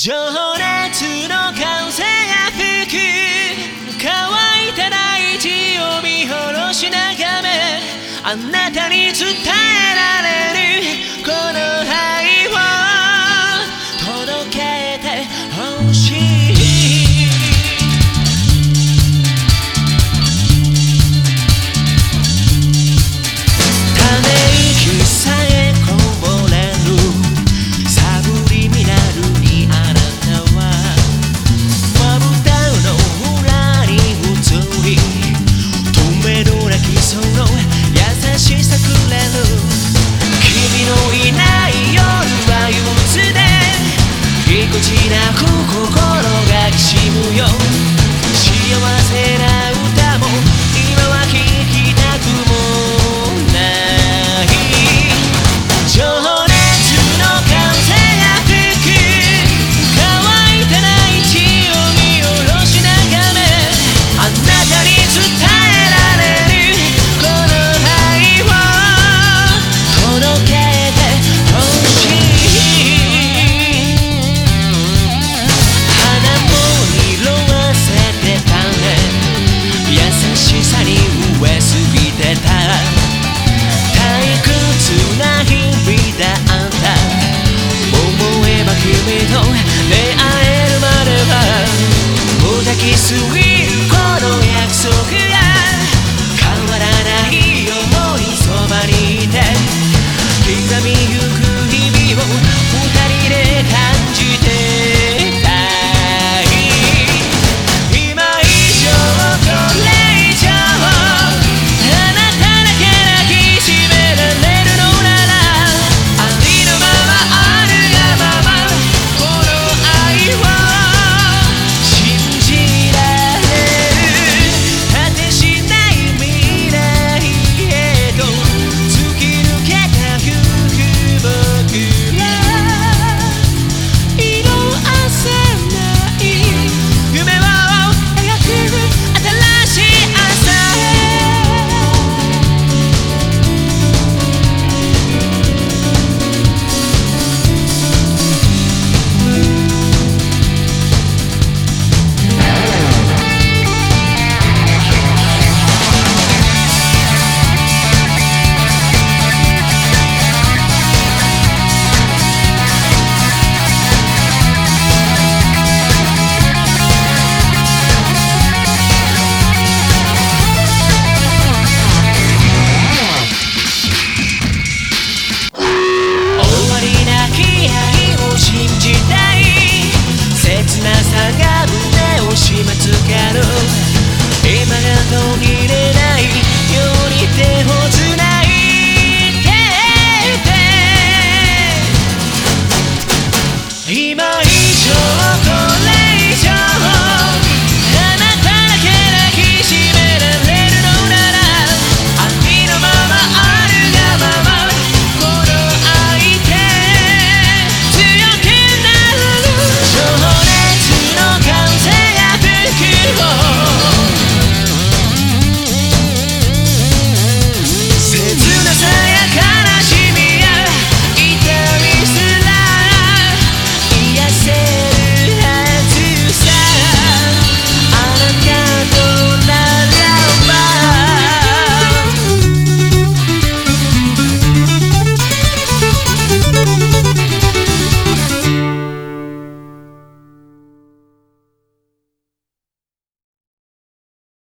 情熱の風が吹く乾いた大地を見下ろし眺めあなたに伝えしさくれる。君のいない夜は憂鬱でぎこちなくついこの約束が変わらないようにそばにいて刻みゆく日々を二人で感の入れ